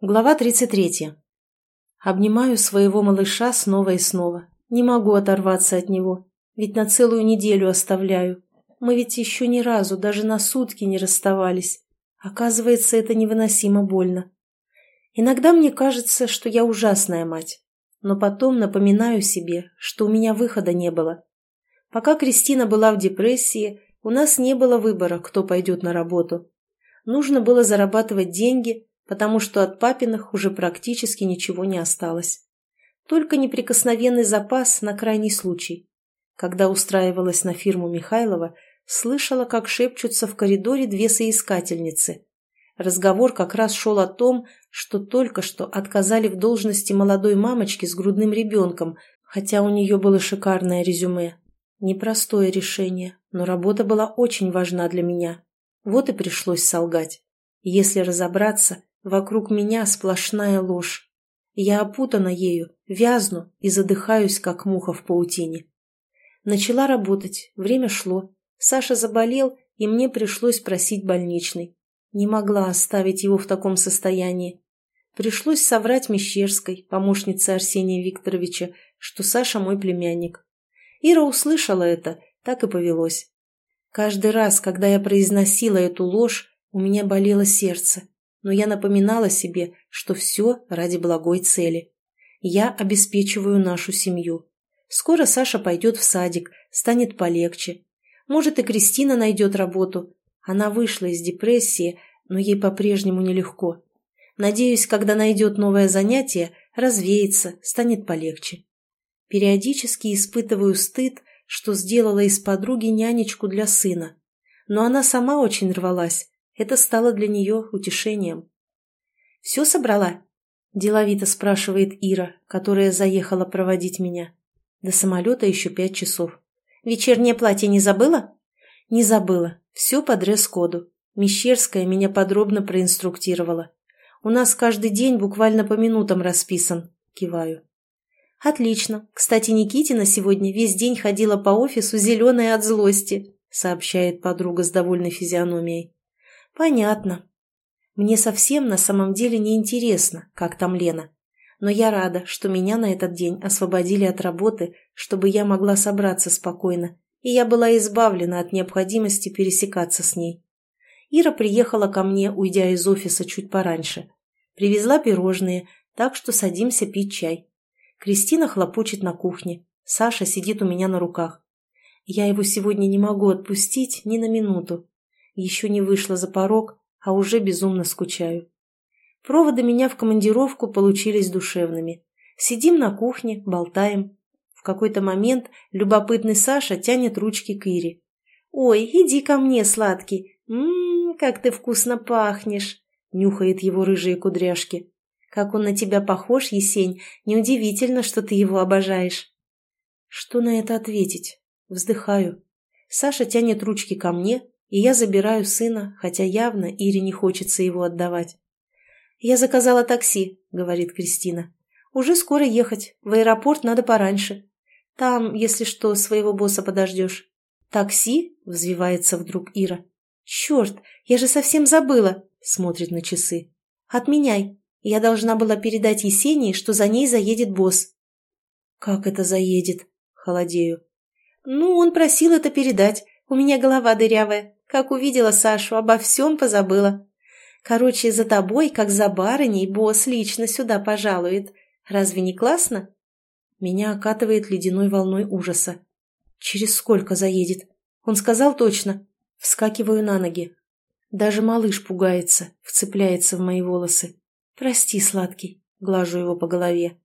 Глава 33. Обнимаю своего малыша снова и снова. Не могу оторваться от него, ведь на целую неделю оставляю. Мы ведь еще ни разу, даже на сутки не расставались. Оказывается, это невыносимо больно. Иногда мне кажется, что я ужасная мать, но потом напоминаю себе, что у меня выхода не было. Пока Кристина была в депрессии, у нас не было выбора, кто пойдет на работу. Нужно было зарабатывать деньги – потому что от папиных уже практически ничего не осталось. Только неприкосновенный запас на крайний случай. Когда устраивалась на фирму Михайлова, слышала, как шепчутся в коридоре две соискательницы. Разговор как раз шел о том, что только что отказали в должности молодой мамочки с грудным ребенком, хотя у нее было шикарное резюме. Непростое решение, но работа была очень важна для меня. Вот и пришлось солгать. Если разобраться, Вокруг меня сплошная ложь. Я опутана ею, вязну и задыхаюсь, как муха в паутине. Начала работать, время шло. Саша заболел, и мне пришлось просить больничный. Не могла оставить его в таком состоянии. Пришлось соврать Мещерской, помощнице Арсения Викторовича, что Саша мой племянник. Ира услышала это, так и повелось. Каждый раз, когда я произносила эту ложь, у меня болело сердце но я напоминала себе, что все ради благой цели. Я обеспечиваю нашу семью. Скоро Саша пойдет в садик, станет полегче. Может, и Кристина найдет работу. Она вышла из депрессии, но ей по-прежнему нелегко. Надеюсь, когда найдет новое занятие, развеется, станет полегче. Периодически испытываю стыд, что сделала из подруги нянечку для сына. Но она сама очень рвалась, это стало для нее утешением. «Все собрала?» – деловито спрашивает Ира, которая заехала проводить меня. До самолета еще пять часов. «Вечернее платье не забыла?» «Не забыла. Все по дресс-коду. Мещерская меня подробно проинструктировала. У нас каждый день буквально по минутам расписан». Киваю. «Отлично. Кстати, Никитина сегодня весь день ходила по офису зеленая от злости», сообщает подруга с довольной физиономией. «Понятно. Мне совсем на самом деле не интересно, как там Лена. Но я рада, что меня на этот день освободили от работы, чтобы я могла собраться спокойно, и я была избавлена от необходимости пересекаться с ней. Ира приехала ко мне, уйдя из офиса чуть пораньше. Привезла пирожные, так что садимся пить чай. Кристина хлопочет на кухне. Саша сидит у меня на руках. Я его сегодня не могу отпустить ни на минуту. Еще не вышла за порог, а уже безумно скучаю. Проводы меня в командировку получились душевными. Сидим на кухне, болтаем. В какой-то момент любопытный Саша тянет ручки к Ире. «Ой, иди ко мне, сладкий! Ммм, как ты вкусно пахнешь!» Нюхает его рыжие кудряшки. «Как он на тебя похож, Есень! Неудивительно, что ты его обожаешь!» Что на это ответить? Вздыхаю. Саша тянет ручки ко мне, и я забираю сына, хотя явно Ире не хочется его отдавать. «Я заказала такси», — говорит Кристина. «Уже скоро ехать. В аэропорт надо пораньше. Там, если что, своего босса подождешь». «Такси?» — взвивается вдруг Ира. «Черт, я же совсем забыла!» — смотрит на часы. «Отменяй. Я должна была передать Есении, что за ней заедет босс». «Как это заедет?» — холодею. «Ну, он просил это передать. У меня голова дырявая. Как увидела Сашу, обо всем позабыла. Короче, за тобой, как за барыней, босс лично сюда пожалует. Разве не классно? Меня окатывает ледяной волной ужаса. Через сколько заедет? Он сказал точно. Вскакиваю на ноги. Даже малыш пугается, вцепляется в мои волосы. Прости, сладкий, глажу его по голове.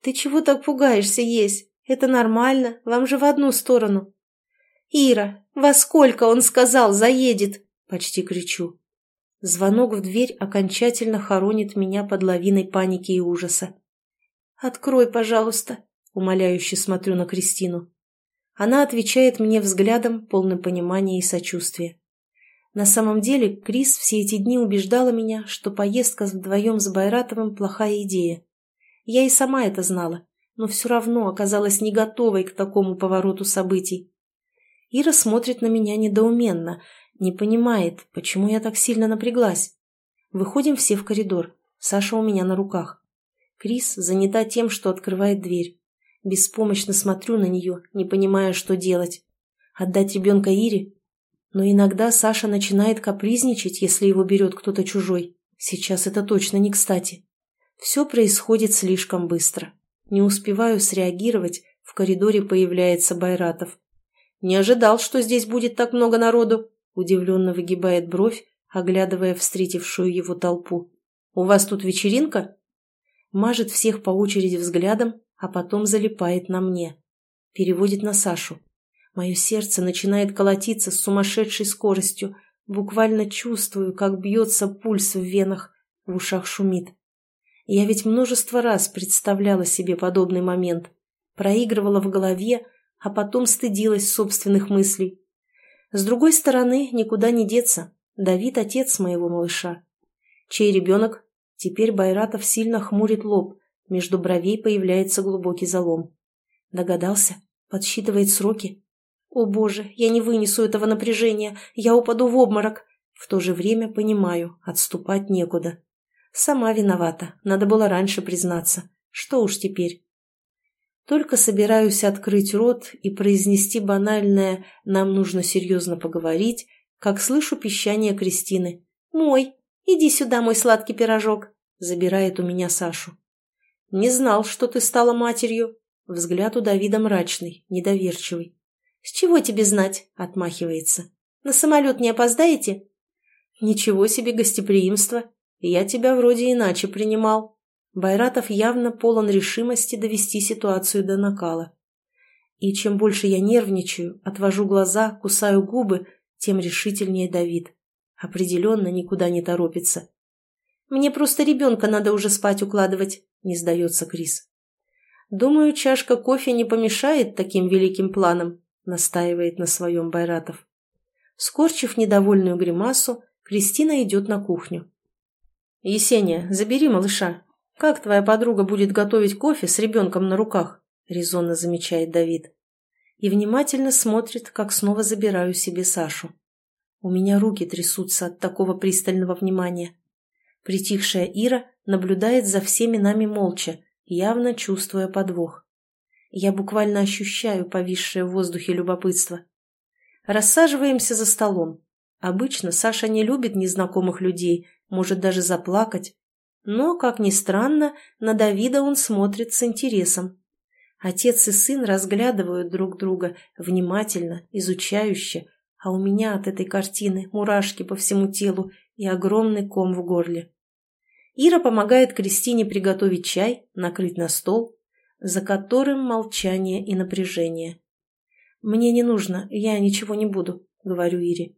Ты чего так пугаешься есть? Это нормально, вам же в одну сторону. «Ира, во сколько он сказал заедет?» – почти кричу. Звонок в дверь окончательно хоронит меня под лавиной паники и ужаса. «Открой, пожалуйста», – умоляюще смотрю на Кристину. Она отвечает мне взглядом, полным понимания и сочувствия. На самом деле, Крис все эти дни убеждала меня, что поездка вдвоем с Байратовым – плохая идея. Я и сама это знала, но все равно оказалась не готовой к такому повороту событий. Ира смотрит на меня недоуменно, не понимает, почему я так сильно напряглась. Выходим все в коридор. Саша у меня на руках. Крис занята тем, что открывает дверь. Беспомощно смотрю на нее, не понимая, что делать. Отдать ребенка Ире? Но иногда Саша начинает капризничать, если его берет кто-то чужой. Сейчас это точно не кстати. Все происходит слишком быстро. Не успеваю среагировать, в коридоре появляется Байратов. «Не ожидал, что здесь будет так много народу», – удивленно выгибает бровь, оглядывая встретившую его толпу. «У вас тут вечеринка?» Мажет всех по очереди взглядом, а потом залипает на мне. Переводит на Сашу. Мое сердце начинает колотиться с сумасшедшей скоростью. Буквально чувствую, как бьется пульс в венах, в ушах шумит. Я ведь множество раз представляла себе подобный момент. Проигрывала в голове, а потом стыдилась собственных мыслей. С другой стороны, никуда не деться. Давид – отец моего малыша. Чей ребенок? Теперь Байратов сильно хмурит лоб, между бровей появляется глубокий залом. Догадался? Подсчитывает сроки? О боже, я не вынесу этого напряжения, я упаду в обморок. В то же время понимаю, отступать некуда. Сама виновата, надо было раньше признаться. Что уж теперь. Только собираюсь открыть рот и произнести банальное «нам нужно серьезно поговорить», как слышу пищание Кристины. «Мой! Иди сюда, мой сладкий пирожок!» Забирает у меня Сашу. «Не знал, что ты стала матерью». Взгляд у Давида мрачный, недоверчивый. «С чего тебе знать?» — отмахивается. «На самолет не опоздаете?» «Ничего себе гостеприимство! Я тебя вроде иначе принимал». Байратов явно полон решимости довести ситуацию до накала. И чем больше я нервничаю, отвожу глаза, кусаю губы, тем решительнее Давид. Определенно никуда не торопится. «Мне просто ребенка надо уже спать укладывать», — не сдается Крис. «Думаю, чашка кофе не помешает таким великим планам», — настаивает на своем Байратов. Скорчив недовольную гримасу, Кристина идет на кухню. «Есения, забери малыша. Как твоя подруга будет готовить кофе с ребенком на руках?» — резонно замечает Давид. И внимательно смотрит, как снова забираю себе Сашу. У меня руки трясутся от такого пристального внимания. Притихшая Ира наблюдает за всеми нами молча, явно чувствуя подвох. Я буквально ощущаю повисшее в воздухе любопытство. Рассаживаемся за столом. Обычно Саша не любит незнакомых людей, может даже заплакать. Но, как ни странно, на Давида он смотрит с интересом. Отец и сын разглядывают друг друга внимательно, изучающе, а у меня от этой картины мурашки по всему телу и огромный ком в горле. Ира помогает Кристине приготовить чай, накрыть на стол, за которым молчание и напряжение. «Мне не нужно, я ничего не буду», — говорю Ире.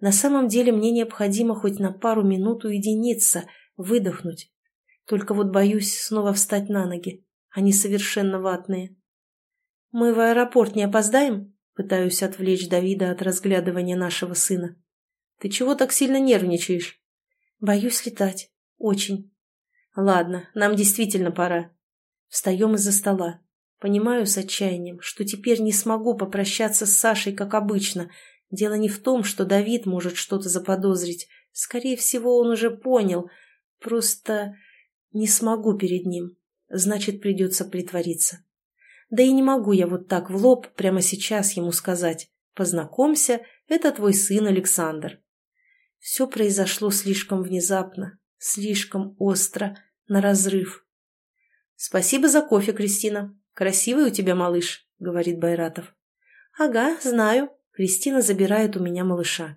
«На самом деле мне необходимо хоть на пару минут уединиться, выдохнуть. Только вот боюсь снова встать на ноги. Они совершенно ватные». «Мы в аэропорт не опоздаем?» Пытаюсь отвлечь Давида от разглядывания нашего сына. «Ты чего так сильно нервничаешь?» «Боюсь летать. Очень. Ладно, нам действительно пора. Встаем из-за стола. Понимаю с отчаянием, что теперь не смогу попрощаться с Сашей, как обычно. Дело не в том, что Давид может что-то заподозрить. Скорее всего, он уже понял. Просто не смогу перед ним. Значит, придется притвориться. Да и не могу я вот так в лоб прямо сейчас ему сказать. Познакомься, это твой сын Александр. Все произошло слишком внезапно, Слишком остро, на разрыв. «Спасибо за кофе, Кристина. Красивый у тебя малыш», — говорит Байратов. «Ага, знаю». Кристина забирает у меня малыша.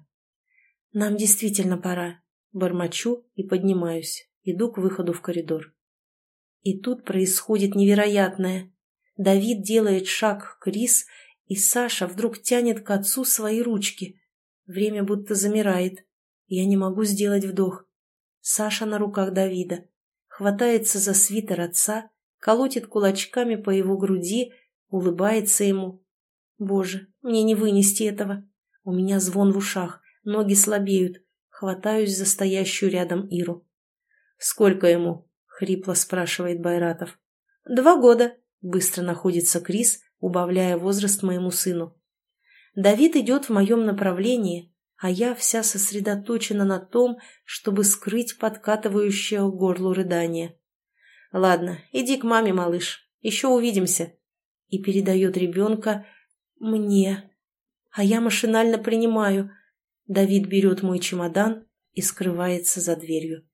«Нам действительно пора». Бормочу и поднимаюсь. Иду к выходу в коридор. И тут происходит невероятное. Давид делает шаг к Крис, и Саша вдруг тянет к отцу свои ручки. Время будто замирает. Я не могу сделать вдох. Саша на руках Давида. Хватается за свитер отца, колотит кулачками по его груди, улыбается ему. Боже, мне не вынести этого. У меня звон в ушах, ноги слабеют. Хватаюсь за стоящую рядом Иру. «Сколько ему?» — хрипло спрашивает Байратов. «Два года», — быстро находится Крис, убавляя возраст моему сыну. Давид идет в моем направлении, а я вся сосредоточена на том, чтобы скрыть подкатывающее к горлу рыдание. «Ладно, иди к маме, малыш, еще увидимся», и передает ребенка мне. А я машинально принимаю. Давид берет мой чемодан и скрывается за дверью.